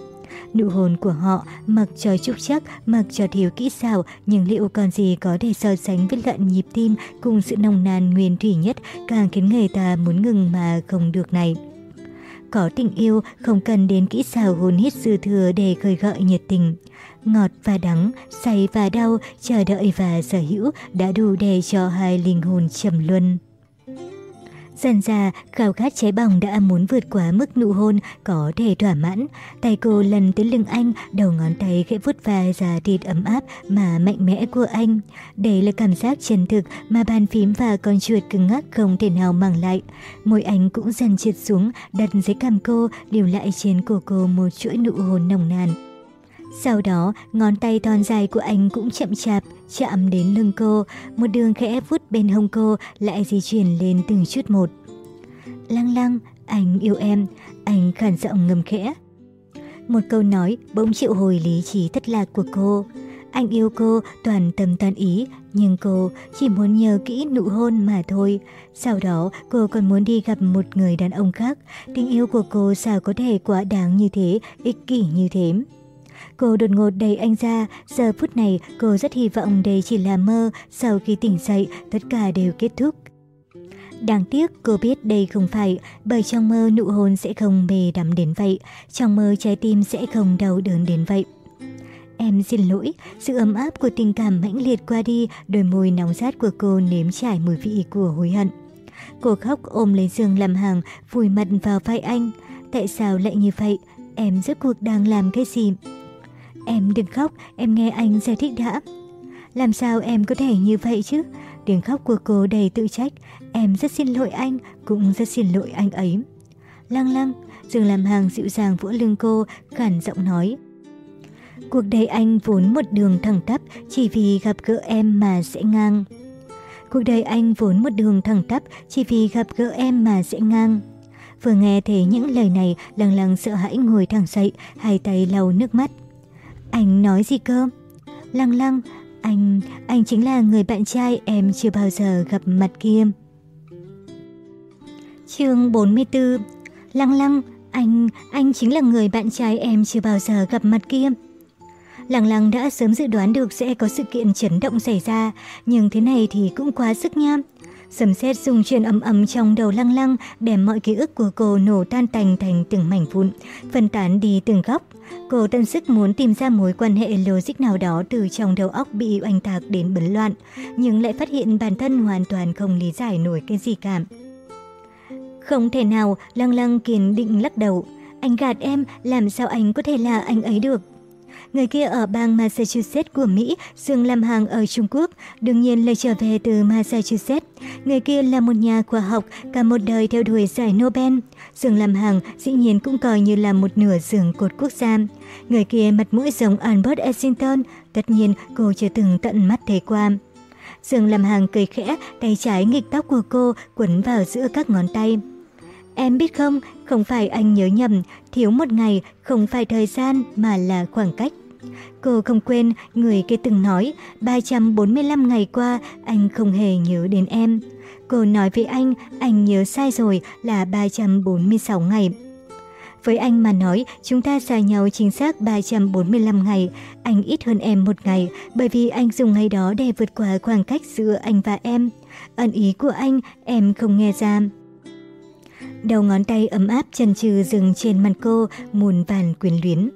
Nụ hôn của họ mặc cho trúc chắc, mặc cho thiếu kỹ xảo, nhưng liệu còn gì có thể so sánh với lận nhịp tim cùng sự nồng nàn nguyên thủy nhất càng khiến người ta muốn ngừng mà không được này. Có tình yêu không cần đến kỹ xảo hôn hít dư thừa để khơi gợi nhiệt tình. Ngọt và đắng, say và đau, chờ đợi và sở hữu đã đủ để cho hai linh hồn trầm luân. Dần ra, khao khát cháy bỏng đã muốn vượt quá mức nụ hôn có thể thỏa mãn. Tay cô lần tới lưng anh, đầu ngón tay khẽ vuốt ve ra thịt ấm áp mà mạnh mẽ của anh. Đây là cảm giác chân thực mà bàn phím và con chuột cứng ngắc không thể nào mang lại. Môi anh cũng dần trượt xuống, đặt dưới cằm cô, điều lại trên cổ cô một chuỗi nụ hôn nồng nàn. Sau đó, ngón tay thon dài của anh cũng chậm chạp, chạm đến lưng cô, một đường khẽ vút bên hông cô lại di chuyển lên từng chút một. Lăng lăng, anh yêu em, anh khản giọng ngầm khẽ. Một câu nói bỗng chịu hồi lý trí thất lạc của cô. Anh yêu cô toàn tâm toàn ý, nhưng cô chỉ muốn nhờ kỹ nụ hôn mà thôi. Sau đó cô còn muốn đi gặp một người đàn ông khác. Tình yêu của cô sao có thể quá đáng như thế, ích kỷ như thế. Cô đột ngột đẩy anh ra, giờ phút này cô rất hy vọng đây chỉ là mơ, sau khi tỉnh dậy tất cả đều kết thúc. Đáng tiếc cô biết đây không phải, bởi trong mơ nụ hôn sẽ không mê đắm đến vậy, trong mơ trái tim sẽ không đau đớn đến vậy. Em xin lỗi, sự ấm áp của tình cảm mãnh liệt qua đi, đôi môi nóng rát của cô nếm trải mùi vị của hối hận. Cô khóc ôm lấy giường làm hàng, vùi mặt vào vai anh. Tại sao lại như vậy? Em rốt cuộc đang làm cái gì? Em đừng khóc, em nghe anh giải thích đã. Làm sao em có thể như vậy chứ? Tiếng khóc của cô đầy tự trách. Em rất xin lỗi anh, cũng rất xin lỗi anh ấy. Lăng lăng, Dương làm hàng dịu dàng vỗ lưng cô, khản giọng nói. Cuộc đời anh vốn một đường thẳng tắp, chỉ vì gặp gỡ em mà sẽ ngang. Cuộc đời anh vốn một đường thẳng tắp, chỉ vì gặp gỡ em mà sẽ ngang. Vừa nghe thấy những lời này, lăng lăng sợ hãi ngồi thẳng dậy, hai tay lau nước mắt. Anh nói gì cơ? Lăng lăng, anh, anh chính là người bạn trai em chưa bao giờ gặp mặt kia. chương 44 Lăng lăng, anh, anh chính là người bạn trai em chưa bao giờ gặp mặt kia. Lăng lăng đã sớm dự đoán được sẽ có sự kiện chấn động xảy ra, nhưng thế này thì cũng quá sức nha. Sầm xét dùng truyền ấm ấm trong đầu lăng lăng, để mọi ký ức của cô nổ tan tành thành từng mảnh vụn, phân tán đi từng góc. Cô tận sức muốn tìm ra mối quan hệ logic nào đó từ trong đầu óc bị oanh tạc đến bấn loạn, nhưng lại phát hiện bản thân hoàn toàn không lý giải nổi cái gì cả. Không thể nào, lăng lăng kiên định lắc đầu. Anh gạt em, làm sao anh có thể là anh ấy được? Người kia ở bang Massachusetts của Mỹ, Dương làm hàng ở Trung Quốc, đương nhiên lại trở về từ Massachusetts. Người kia là một nhà khoa học, cả một đời theo đuổi giải Nobel. Dương làm hàng dĩ nhiên cũng coi như là một nửa giường cột quốc gia. Người kia mặt mũi giống Albert Einstein, tất nhiên cô chưa từng tận mắt thấy qua. Dương làm hàng cười khẽ, tay trái nghịch tóc của cô quấn vào giữa các ngón tay. Em biết không, không phải anh nhớ nhầm, thiếu một ngày không phải thời gian mà là khoảng cách. Cô không quên người kia từng nói 345 ngày qua anh không hề nhớ đến em. Cô nói với anh anh nhớ sai rồi là 346 ngày. Với anh mà nói, chúng ta xa nhau chính xác 345 ngày, anh ít hơn em một ngày, bởi vì anh dùng ngày đó để vượt qua khoảng cách giữa anh và em. Ẩn ý của anh, em không nghe ra. Đầu ngón tay ấm áp chân trừ dừng trên mặt cô, muôn vàn quyền luyến.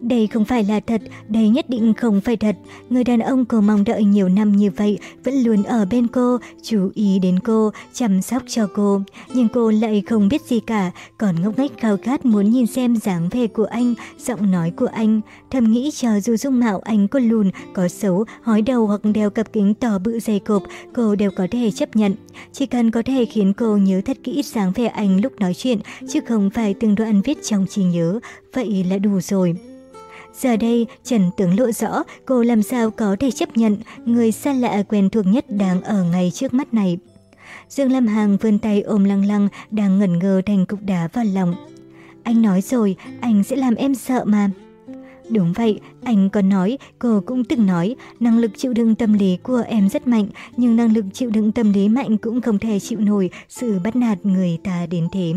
Đây không phải là thật, đây nhất định không phải thật. Người đàn ông cô mong đợi nhiều năm như vậy vẫn luôn ở bên cô, chú ý đến cô, chăm sóc cho cô. Nhưng cô lại không biết gì cả, còn ngốc nghếch khao khát muốn nhìn xem dáng vẻ của anh, giọng nói của anh. Thầm nghĩ cho dù dung mạo anh có lùn, có xấu, hói đầu hoặc đeo cặp kính to bự dày cộp, cô đều có thể chấp nhận. Chỉ cần có thể khiến cô nhớ thật kỹ dáng vẻ anh lúc nói chuyện, chứ không phải từng đoạn viết trong trí nhớ, vậy là đủ rồi. Giờ đây, Trần Tướng lộ rõ cô làm sao có thể chấp nhận người xa lạ quen thuộc nhất đang ở ngay trước mắt này. Dương Lâm hàng vươn tay ôm lăng lăng đang ngẩn ngơ thành cục đá vào lòng. Anh nói rồi, anh sẽ làm em sợ mà. Đúng vậy, anh còn nói, cô cũng từng nói, năng lực chịu đựng tâm lý của em rất mạnh, nhưng năng lực chịu đựng tâm lý mạnh cũng không thể chịu nổi sự bắt nạt người ta đến thế.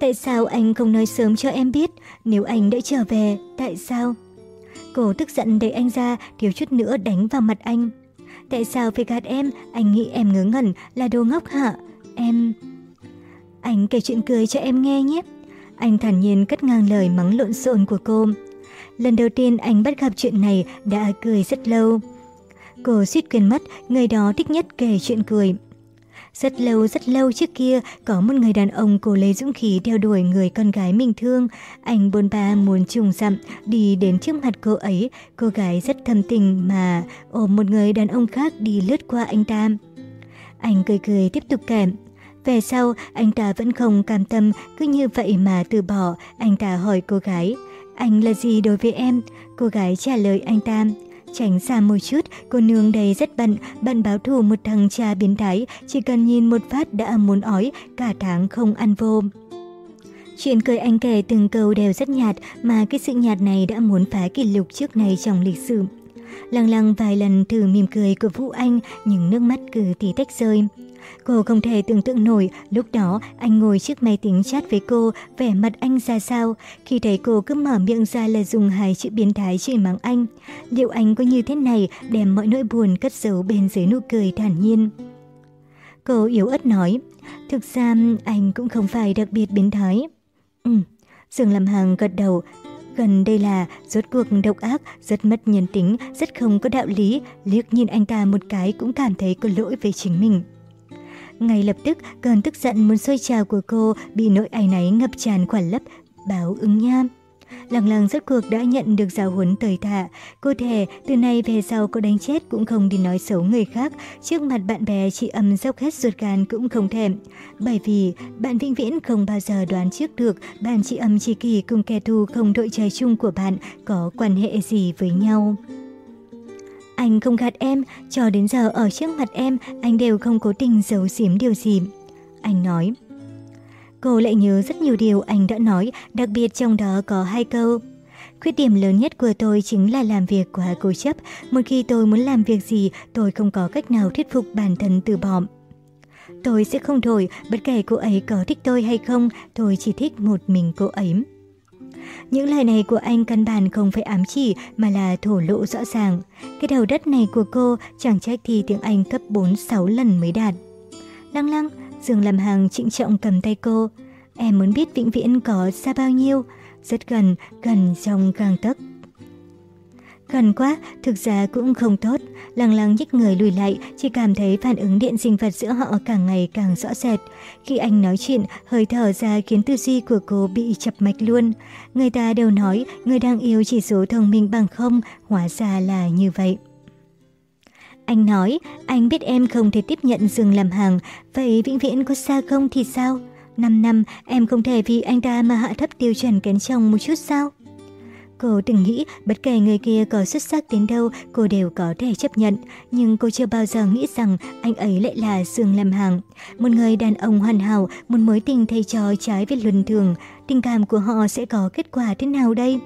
Tại sao anh không nói sớm cho em biết? Nếu anh đã trở về, tại sao? Cô tức giận đẩy anh ra, thiếu chút nữa đánh vào mặt anh. Tại sao phải gạt em? Anh nghĩ em ngớ ngẩn là đồ ngốc hả? Em... Anh kể chuyện cười cho em nghe nhé. Anh thản nhiên cất ngang lời mắng lộn xộn của cô. Lần đầu tiên anh bắt gặp chuyện này đã cười rất lâu. Cô suýt quên mất, người đó thích nhất kể chuyện cười. Rất lâu rất lâu trước kia, có một người đàn ông cố lấy dũng khí theo đuổi người con gái mình thương. Anh bôn ba muốn trùng dặm, đi đến trước mặt cô ấy. Cô gái rất thâm tình mà ôm một người đàn ông khác đi lướt qua anh ta. Anh cười cười tiếp tục kèm. Về sau, anh ta vẫn không cam tâm, cứ như vậy mà từ bỏ. Anh ta hỏi cô gái, anh là gì đối với em? Cô gái trả lời anh ta, Tránh xa một chút, cô nương đây rất bận, bận báo thù một thằng cha biến thái, chỉ cần nhìn một phát đã muốn ói, cả tháng không ăn vô. Chuyện cười anh kể từng câu đều rất nhạt, mà cái sự nhạt này đã muốn phá kỷ lục trước này trong lịch sử. Lăng lăng vài lần thử mỉm cười của Vũ Anh, nhưng nước mắt cứ tí tách rơi. Cô không thể tưởng tượng nổi lúc đó anh ngồi trước máy tính chat với cô, vẻ mặt anh ra sao. Khi thấy cô cứ mở miệng ra là dùng hai chữ biến thái chửi mắng anh. Liệu anh có như thế này đem mọi nỗi buồn cất giấu bên dưới nụ cười thản nhiên? Cô yếu ớt nói, thực ra anh cũng không phải đặc biệt biến thái. Ừ, Dương làm hàng gật đầu, gần đây là rốt cuộc độc ác, rất mất nhân tính, rất không có đạo lý, liếc nhìn anh ta một cái cũng cảm thấy có lỗi với chính mình. Ngay lập tức, cơn tức giận muốn sôi trào của cô bị nỗi áy náy ngập tràn khoản lấp, báo ứng nham. Lăng lăng rất cuộc đã nhận được giáo huấn tời thả. Cô thề, từ nay về sau cô đánh chết cũng không đi nói xấu người khác. Trước mặt bạn bè chị âm dốc hết ruột gan cũng không thèm. Bởi vì bạn vĩnh viễn không bao giờ đoán trước được bạn chị âm chi kỳ cùng kẻ thù không đội trời chung của bạn có quan hệ gì với nhau. Anh không gạt em, cho đến giờ ở trước mặt em, anh đều không cố tình giấu giếm điều gì. Anh nói. Cô lại nhớ rất nhiều điều anh đã nói, đặc biệt trong đó có hai câu. Khuyết điểm lớn nhất của tôi chính là làm việc quá cố chấp. Một khi tôi muốn làm việc gì, tôi không có cách nào thuyết phục bản thân từ bỏ. Tôi sẽ không đổi, bất kể cô ấy có thích tôi hay không, tôi chỉ thích một mình cô ấy. Những lời này của anh căn bản không phải ám chỉ mà là thổ lộ rõ ràng. Cái đầu đất này của cô chẳng trách thì tiếng Anh cấp 4-6 lần mới đạt. Lăng lăng, Dương làm hàng trịnh trọng cầm tay cô. Em muốn biết vĩnh viễn có xa bao nhiêu? Rất gần, gần trong gang tấc. Gần quá, thực ra cũng không tốt. Lăng lăng nhích người lùi lại, chỉ cảm thấy phản ứng điện sinh vật giữa họ càng ngày càng rõ rệt. Khi anh nói chuyện, hơi thở ra khiến tư duy của cô bị chập mạch luôn. Người ta đều nói người đang yêu chỉ số thông minh bằng không, hóa ra là như vậy. Anh nói, anh biết em không thể tiếp nhận dừng làm hàng, vậy vĩnh viễn có xa không thì sao? 5 năm, em không thể vì anh ta mà hạ thấp tiêu chuẩn kén chồng một chút sao? Cô từng nghĩ bất kể người kia có xuất sắc đến đâu cô đều có thể chấp nhận, nhưng cô chưa bao giờ nghĩ rằng anh ấy lại là Dương Lâm Hàng. Một người đàn ông hoàn hảo, một mối tình thầy trò trái với luân thường, tình cảm của họ sẽ có kết quả thế nào đây?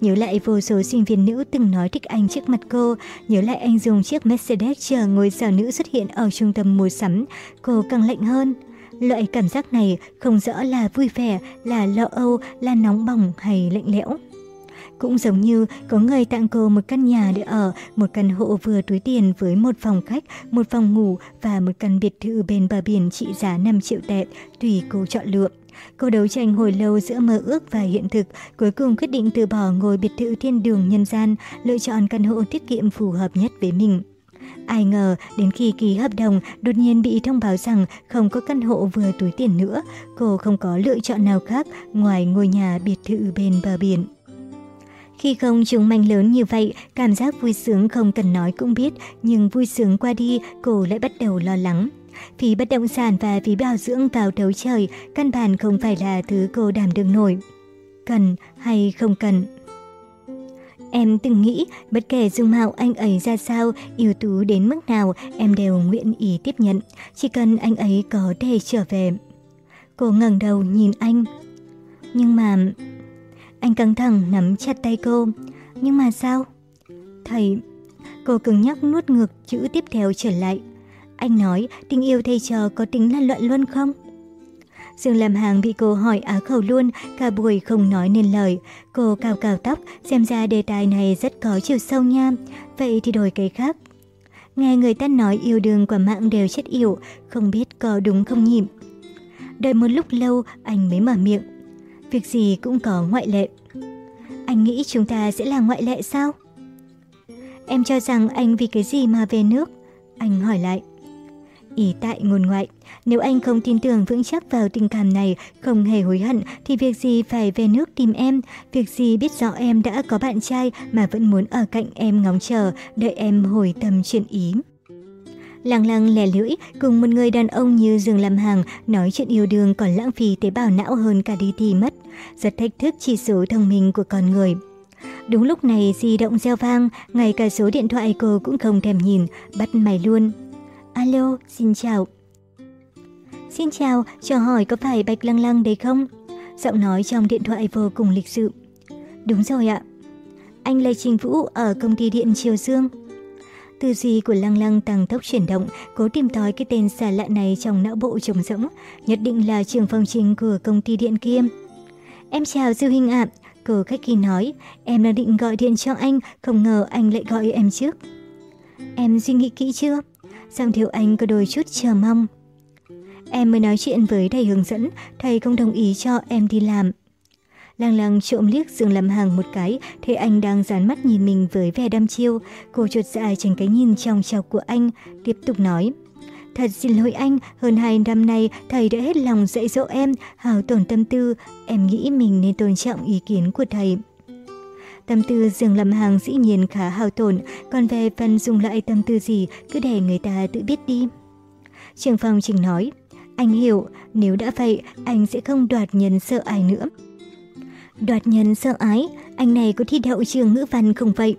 Nhớ lại vô số sinh viên nữ từng nói thích anh trước mặt cô, nhớ lại anh dùng chiếc Mercedes chờ ngôi sao nữ xuất hiện ở trung tâm mua sắm, cô càng lạnh hơn. Loại cảm giác này không rõ là vui vẻ, là lo âu, là nóng bỏng hay lạnh lẽo. Cũng giống như có người tặng cô một căn nhà để ở, một căn hộ vừa túi tiền với một phòng khách, một phòng ngủ và một căn biệt thự bên bờ biển trị giá 5 triệu tệ, tùy cô chọn lựa. Cô đấu tranh hồi lâu giữa mơ ước và hiện thực, cuối cùng quyết định từ bỏ ngôi biệt thự thiên đường nhân gian, lựa chọn căn hộ tiết kiệm phù hợp nhất với mình. Ai ngờ, đến khi ký hợp đồng, đột nhiên bị thông báo rằng không có căn hộ vừa túi tiền nữa. Cô không có lựa chọn nào khác ngoài ngôi nhà biệt thự bên bờ biển. Khi không trúng manh lớn như vậy, cảm giác vui sướng không cần nói cũng biết, nhưng vui sướng qua đi, cô lại bắt đầu lo lắng. Phí bất động sản và phí bảo dưỡng vào đấu trời, căn bản không phải là thứ cô đảm đương nổi. Cần hay không cần? Em từng nghĩ, bất kể dung mạo anh ấy ra sao, yếu tú đến mức nào, em đều nguyện ý tiếp nhận, chỉ cần anh ấy có thể trở về. Cô ngẩng đầu nhìn anh. Nhưng mà... Anh căng thẳng nắm chặt tay cô. Nhưng mà sao? Thầy... Cô cứng nhắc nuốt ngược chữ tiếp theo trở lại. Anh nói tình yêu thầy trò có tính là luận luôn không? Dương làm hàng bị cô hỏi á khẩu luôn, cả buổi không nói nên lời. Cô cào cào tóc, xem ra đề tài này rất có chiều sâu nha. Vậy thì đổi cái khác. Nghe người ta nói yêu đương quả mạng đều chết yểu, không biết có đúng không nhỉ? Đợi một lúc lâu, anh mới mở miệng. Việc gì cũng có ngoại lệ. Anh nghĩ chúng ta sẽ là ngoại lệ sao? Em cho rằng anh vì cái gì mà về nước? Anh hỏi lại ý tại ngôn ngoại. Nếu anh không tin tưởng vững chắc vào tình cảm này, không hề hối hận, thì việc gì phải về nước tìm em? Việc gì biết rõ em đã có bạn trai mà vẫn muốn ở cạnh em ngóng chờ, đợi em hồi tâm chuyển ý? Lăng lăng lè lưỡi, cùng một người đàn ông như Dương Lâm Hằng nói chuyện yêu đương còn lãng phí tế bào não hơn cả đi thi mất. Rất thách thức chỉ số thông minh của con người. Đúng lúc này di động reo vang, ngay cả số điện thoại cô cũng không thèm nhìn, bắt mày luôn. Alo, xin chào. Xin chào, cho hỏi có phải Bạch Lăng Lăng đấy không? Giọng nói trong điện thoại vô cùng lịch sự. Đúng rồi ạ. Anh Lê Trình Vũ ở công ty điện Triều Dương. Tư duy của Lăng Lăng tăng tốc chuyển động, cố tìm tòi cái tên xa lạ này trong não bộ trống rỗng, nhất định là trường phong trình của công ty điện kia. Em chào Dư Hình ạ, cô khách khi nói, em đang định gọi điện cho anh, không ngờ anh lại gọi em trước. Em suy nghĩ kỹ chưa? Giọng thiệu anh có đôi chút chờ mong. Em mới nói chuyện với thầy hướng dẫn, thầy không đồng ý cho em đi làm. Lang lang trộm liếc Dương Lâm Hằng một cái, thấy anh đang dán mắt nhìn mình với vẻ đăm chiêu. Cô chuột dài tránh cái nhìn trong trọc của anh, tiếp tục nói. Thật xin lỗi anh, hơn hai năm nay thầy đã hết lòng dạy dỗ em, hào tổn tâm tư. Em nghĩ mình nên tôn trọng ý kiến của thầy. Tâm tư Dương Lâm Hằng dĩ nhiên khá hào tổn, còn về phần dùng lại tâm tư gì cứ để người ta tự biết đi. Trường Phong Trình nói, anh hiểu, nếu đã vậy, anh sẽ không đoạt nhân sợ ai nữa. Đoạt nhân sợ ái, anh này có thi đậu trường ngữ văn không vậy?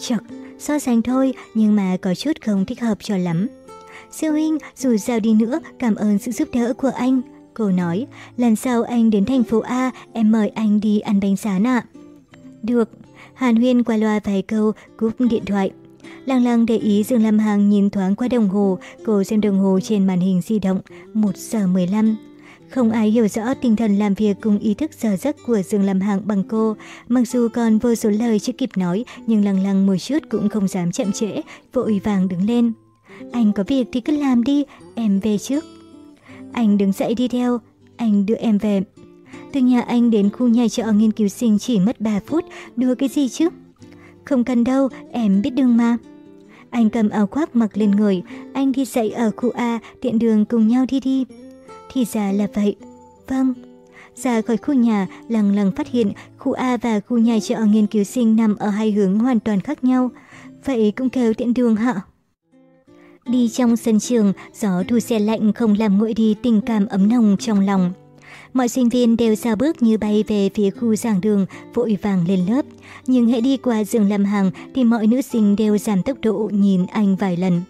Chật, so sánh thôi, nhưng mà có chút không thích hợp cho lắm. Siêu huynh, dù sao đi nữa, cảm ơn sự giúp đỡ của anh. Cô nói, lần sau anh đến thành phố A, em mời anh đi ăn bánh sán ạ. Được. Hàn Huyên qua loa vài câu, cúp điện thoại. Lăng lăng để ý Dương Lâm Hằng nhìn thoáng qua đồng hồ, cô xem đồng hồ trên màn hình di động, 1 giờ 15. Không ai hiểu rõ tinh thần làm việc cùng ý thức giờ giấc của Dương Lâm Hạng bằng cô. Mặc dù còn vô số lời chưa kịp nói, nhưng lăng lăng một chút cũng không dám chậm trễ, vội vàng đứng lên. Anh có việc thì cứ làm đi, em về trước. Anh đứng dậy đi theo, anh đưa em về. Từ nhà anh đến khu nhà trọ nghiên cứu sinh chỉ mất 3 phút, đưa cái gì chứ? Không cần đâu, em biết đường mà. Anh cầm áo khoác mặc lên người, anh đi dậy ở khu A, tiện đường cùng nhau đi đi. Thì ra là vậy. Vâng. Ra khỏi khu nhà, lằng lằng phát hiện khu A và khu nhà trọ nghiên cứu sinh nằm ở hai hướng hoàn toàn khác nhau. Vậy cũng kêu tiện đường hả? Đi trong sân trường, gió thu xe lạnh không làm nguội đi tình cảm ấm nồng trong lòng. Mọi sinh viên đều sao bước như bay về phía khu giảng đường, vội vàng lên lớp. Nhưng hãy đi qua giường làm hàng thì mọi nữ sinh đều giảm tốc độ nhìn anh vài lần.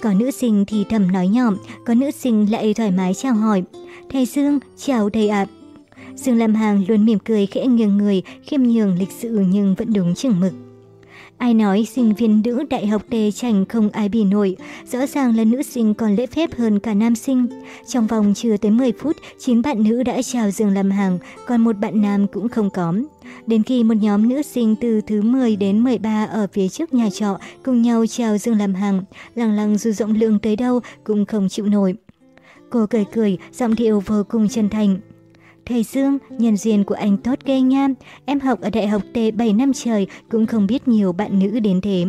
Có nữ sinh thì thầm nói nhọm, có nữ sinh lại thoải mái chào hỏi. Thầy Dương, chào thầy ạ. Dương Lam Hàng luôn mỉm cười khẽ nghiêng người, khiêm nhường lịch sự nhưng vẫn đúng chừng mực. Ai nói sinh viên nữ đại học tề chảnh không ai bỉ nổi, rõ ràng là nữ sinh còn lễ phép hơn cả nam sinh. Trong vòng chưa tới 10 phút, 9 bạn nữ đã chào giường làm hàng, còn một bạn nam cũng không có. Đến khi một nhóm nữ sinh từ thứ 10 đến 13 ở phía trước nhà trọ cùng nhau chào giường làm hàng, lăng lăng dù rộng lượng tới đâu cũng không chịu nổi. Cô cười cười, giọng điệu vô cùng chân thành. Thầy Dương, nhân duyên của anh tốt ghê nha. Em học ở đại học T 7 năm trời cũng không biết nhiều bạn nữ đến thế.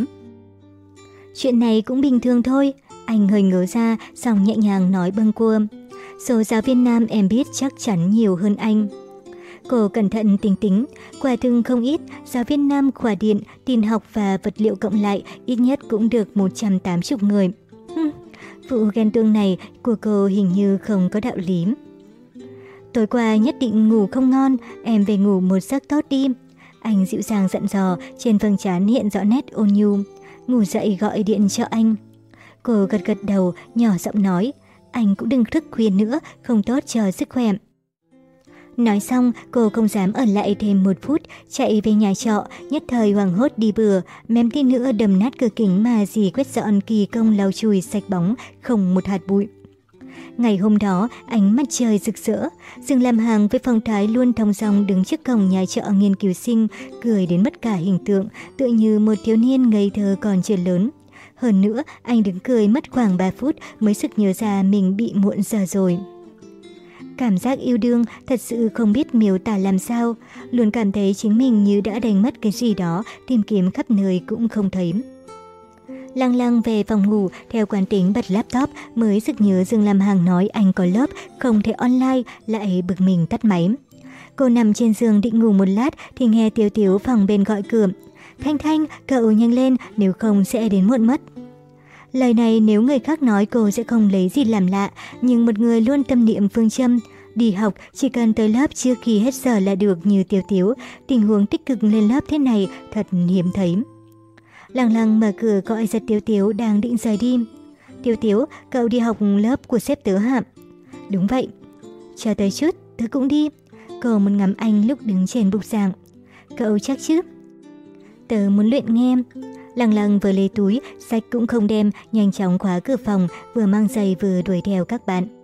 Chuyện này cũng bình thường thôi. Anh hơi ngớ ra, xong nhẹ nhàng nói bâng cua. Số giáo viên nam em biết chắc chắn nhiều hơn anh. Cô cẩn thận tính tính, quả thương không ít, giáo viên nam khoa điện, tin học và vật liệu cộng lại ít nhất cũng được 180 người. Hừm, vụ ghen tương này của cô hình như không có đạo lý. Tối qua nhất định ngủ không ngon, em về ngủ một giấc tốt đi. Anh dịu dàng dặn dò, trên vầng trán hiện rõ nét ôn nhu. Ngủ dậy gọi điện cho anh. Cô gật gật đầu, nhỏ giọng nói, anh cũng đừng thức khuya nữa, không tốt cho sức khỏe. Nói xong, cô không dám ở lại thêm một phút, chạy về nhà trọ, nhất thời hoàng hốt đi bừa, mém tin nữa đầm nát cửa kính mà dì quét dọn kỳ công lau chùi sạch bóng, không một hạt bụi. Ngày hôm đó, ánh mặt trời rực rỡ, Dương làm hàng với phong thái luôn thong dong đứng trước cổng nhà trọ nghiên cứu sinh, cười đến mất cả hình tượng, tựa như một thiếu niên ngây thơ còn chưa lớn. Hơn nữa, anh đứng cười mất khoảng 3 phút mới sực nhớ ra mình bị muộn giờ rồi. Cảm giác yêu đương thật sự không biết miêu tả làm sao, luôn cảm thấy chính mình như đã đánh mất cái gì đó, tìm kiếm khắp nơi cũng không thấy. Lăng lăng về phòng ngủ, theo quán tính bật laptop mới sực nhớ Dương Lam Hằng nói anh có lớp, không thể online, lại bực mình tắt máy. Cô nằm trên giường định ngủ một lát thì nghe Tiếu Tiếu phòng bên gọi cửa. Thanh Thanh, cậu nhanh lên, nếu không sẽ đến muộn mất. Lời này nếu người khác nói cô sẽ không lấy gì làm lạ, nhưng một người luôn tâm niệm phương châm. Đi học, chỉ cần tới lớp trước khi hết giờ là được như Tiếu Tiếu, tình huống tích cực lên lớp thế này thật hiếm thấy. Lăng lăng mở cửa gọi giật Tiếu Tiếu đang định rời đi. Tiếu Tiếu, cậu đi học lớp của sếp tớ hả? Đúng vậy. Chờ tới chút, tớ cũng đi. Cậu muốn ngắm anh lúc đứng trên bục giảng. Cậu chắc chứ? Tớ muốn luyện nghe. Lăng lăng vừa lấy túi, sách cũng không đem, nhanh chóng khóa cửa phòng, vừa mang giày vừa đuổi theo các bạn.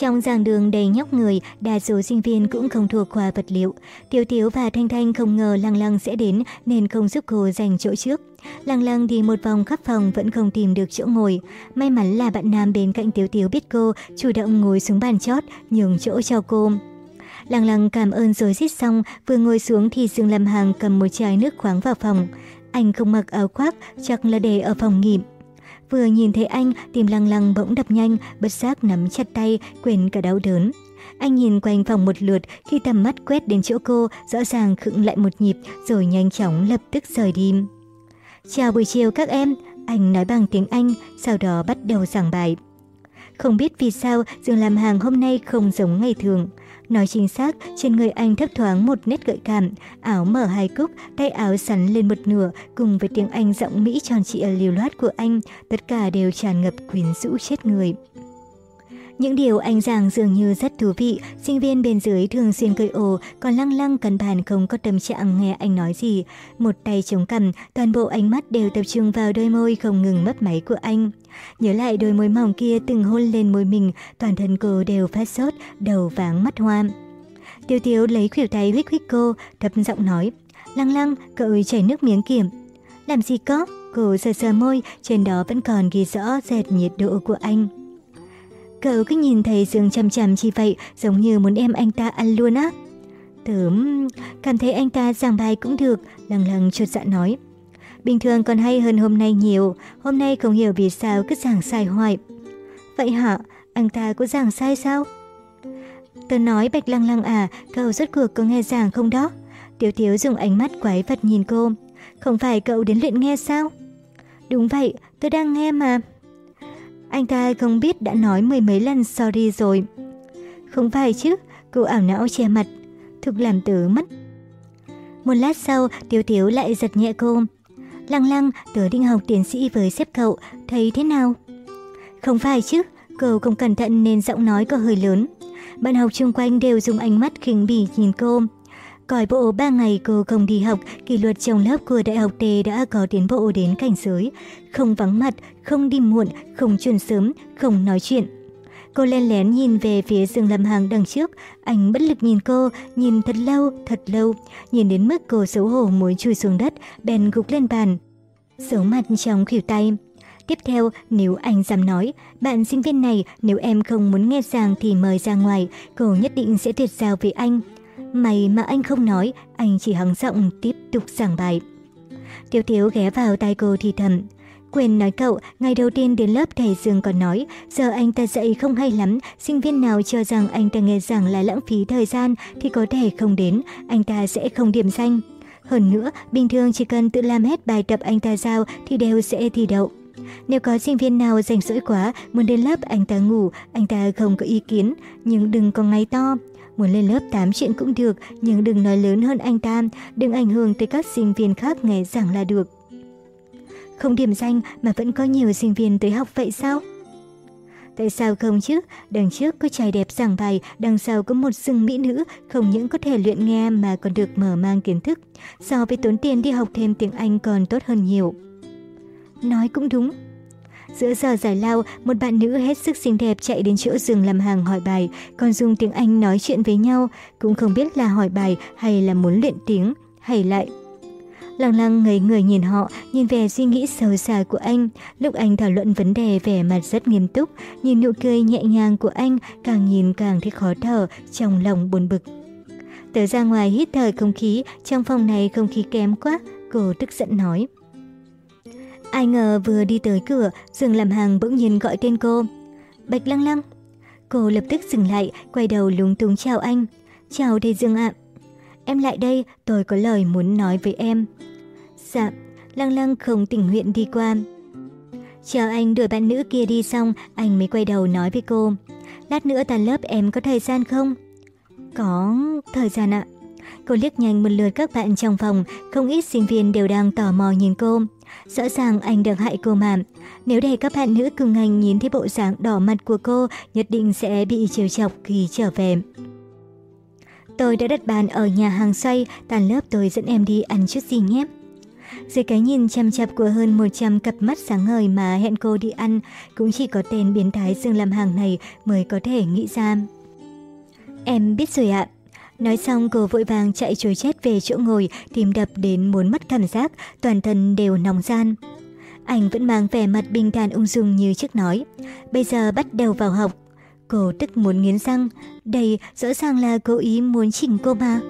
Trong giảng đường đầy nhóc người, đa số sinh viên cũng không thuộc khoa vật liệu. Tiểu Tiếu và Thanh Thanh không ngờ Lăng Lăng sẽ đến nên không giúp cô giành chỗ trước. Lăng Lăng đi một vòng khắp phòng vẫn không tìm được chỗ ngồi. May mắn là bạn nam bên cạnh Tiểu Tiếu biết cô, chủ động ngồi xuống bàn chót, nhường chỗ cho cô. Lăng Lăng cảm ơn rồi xít xong, vừa ngồi xuống thì Dương Lâm Hàng cầm một chai nước khoáng vào phòng. Anh không mặc áo khoác, chắc là để ở phòng nghỉ. Vừa nhìn thấy anh, tim lăng lăng bỗng đập nhanh, bất giác nắm chặt tay, quên cả đau đớn. Anh nhìn quanh phòng một lượt, khi tầm mắt quét đến chỗ cô, rõ ràng khựng lại một nhịp, rồi nhanh chóng lập tức rời đi. Chào buổi chiều các em, anh nói bằng tiếng Anh, sau đó bắt đầu giảng bài. Không biết vì sao Dương làm hàng hôm nay không giống ngày thường. Nói chính xác, trên người anh thấp thoáng một nét gợi cảm, áo mở hai cúc, tay áo sắn lên một nửa, cùng với tiếng Anh giọng Mỹ tròn trịa liều loát của anh, tất cả đều tràn ngập quyến rũ chết người. Những điều anh giảng dường như rất thú vị, sinh viên bên dưới thường xuyên cười ồ, còn lăng lăng cần bàn không có tâm trạng nghe anh nói gì. Một tay chống cằm, toàn bộ ánh mắt đều tập trung vào đôi môi không ngừng mất máy của anh. Nhớ lại đôi môi mỏng kia từng hôn lên môi mình, toàn thân cô đều phát sốt, đầu váng mắt hoa. Tiêu Tiếu lấy khuỷu tay huyết huyết cô, thấp giọng nói, lăng lăng, cậu chảy nước miếng kiểm. Làm gì có, cô sờ sờ môi, trên đó vẫn còn ghi rõ dệt nhiệt độ của anh. Cậu cứ nhìn thấy Dương chằm chằm chi vậy, giống như muốn em anh ta ăn luôn á. Tớ cảm thấy anh ta giảng bài cũng được, lằng lằng chột dạ nói. Bình thường còn hay hơn hôm nay nhiều, hôm nay không hiểu vì sao cứ giảng sai hoài. Vậy hả, anh ta có giảng sai sao? Tớ nói Bạch Lăng Lăng à, cậu rốt cuộc có nghe giảng không đó? Tiểu Tiếu dùng ánh mắt quái vật nhìn cô. Không phải cậu đến luyện nghe sao? Đúng vậy, tôi đang nghe mà. Anh ta không biết đã nói mười mấy lần sorry rồi. Không phải chứ, cô ảo não che mặt. Thực làm tớ mất. Một lát sau, Tiếu Tiếu lại giật nhẹ cô. Lăng lăng, tớ định học tiến sĩ với sếp cậu, thấy thế nào? Không phải chứ, cô không cẩn thận nên giọng nói có hơi lớn. Bạn học chung quanh đều dùng ánh mắt khinh bỉ nhìn cô. Còi bộ 3 ngày cô không đi học, kỷ luật trong lớp của Đại học T đã có tiến bộ đến cảnh giới. Không vắng mặt, không đi muộn, không chuẩn sớm, không nói chuyện. Cô len lén nhìn về phía Dương Lâm Hàng đằng trước, anh bất lực nhìn cô, nhìn thật lâu, thật lâu, nhìn đến mức cô xấu hổ muốn chui xuống đất, bèn gục lên bàn. Giấu mặt trong khỉu tay. Tiếp theo, nếu anh dám nói, bạn sinh viên này nếu em không muốn nghe giảng thì mời ra ngoài, cô nhất định sẽ tuyệt giao với anh. Mày mà anh không nói, anh chỉ hắng giọng tiếp tục giảng bài. Tiêu Tiếu ghé vào tai cô thì thầm. Quên nói cậu, ngày đầu tiên đến lớp thầy Dương còn nói, giờ anh ta dạy không hay lắm, sinh viên nào cho rằng anh ta nghe giảng là lãng phí thời gian thì có thể không đến, anh ta sẽ không điểm danh. Hơn nữa, bình thường chỉ cần tự làm hết bài tập anh ta giao thì đều sẽ thi đậu. Nếu có sinh viên nào rảnh rỗi quá, muốn đến lớp anh ta ngủ, anh ta không có ý kiến, nhưng đừng có ngáy to. Muốn lên lớp 8 chuyện cũng được, nhưng đừng nói lớn hơn anh ta, đừng ảnh hưởng tới các sinh viên khác nghe giảng là được. Không điểm danh mà vẫn có nhiều sinh viên tới học vậy sao? Tại sao không chứ? Đằng trước có trai đẹp giảng bài, đằng sau có một sừng mỹ nữ, không những có thể luyện nghe mà còn được mở mang kiến thức. So với tốn tiền đi học thêm tiếng Anh còn tốt hơn nhiều. Nói cũng đúng. Giữa giờ giải lao, một bạn nữ hết sức xinh đẹp chạy đến chỗ giường làm hàng hỏi bài, còn dùng tiếng Anh nói chuyện với nhau, cũng không biết là hỏi bài hay là muốn luyện tiếng, hay lại Lăng lăng ngây người nhìn họ, nhìn về suy nghĩ sâu xa của anh. Lúc anh thảo luận vấn đề vẻ mặt rất nghiêm túc, nhìn nụ cười nhẹ nhàng của anh, càng nhìn càng thấy khó thở, trong lòng buồn bực. Tớ ra ngoài hít thở không khí, trong phòng này không khí kém quá, cô tức giận nói. Ai ngờ vừa đi tới cửa, Dương làm hàng bỗng nhiên gọi tên cô. Bạch Lăng Lăng. Cô lập tức dừng lại, quay đầu lúng túng chào anh. Chào thầy Dương ạ. Em lại đây, tôi có lời muốn nói với em. Dạ, Lăng Lăng không tình nguyện đi qua. Chờ anh đuổi bạn nữ kia đi xong, anh mới quay đầu nói với cô. Lát nữa tàn lớp em có thời gian không? Có thời gian ạ. Cô liếc nhanh một lượt các bạn trong phòng, không ít sinh viên đều đang tò mò nhìn cô. Rõ ràng anh đang hại cô mà. Nếu để các bạn nữ cùng ngành nhìn thấy bộ dạng đỏ mặt của cô, nhất định sẽ bị trêu chọc khi trở về. Tôi đã đặt bàn ở nhà hàng xoay, tàn lớp tôi dẫn em đi ăn chút gì nhé. Dưới cái nhìn chăm chạp của hơn 100 cặp mắt sáng ngời mà hẹn cô đi ăn, cũng chỉ có tên biến thái Dương làm hàng này mới có thể nghĩ ra. Em biết rồi ạ. Nói xong cô vội vàng chạy trối chết về chỗ ngồi, tìm đập đến muốn mất cảm giác, toàn thân đều nóng gian. Anh vẫn mang vẻ mặt bình thản ung dung như trước nói. Bây giờ bắt đầu vào học. Cô tức muốn nghiến răng. Đây rõ ràng là cố ý muốn chỉnh cô mà.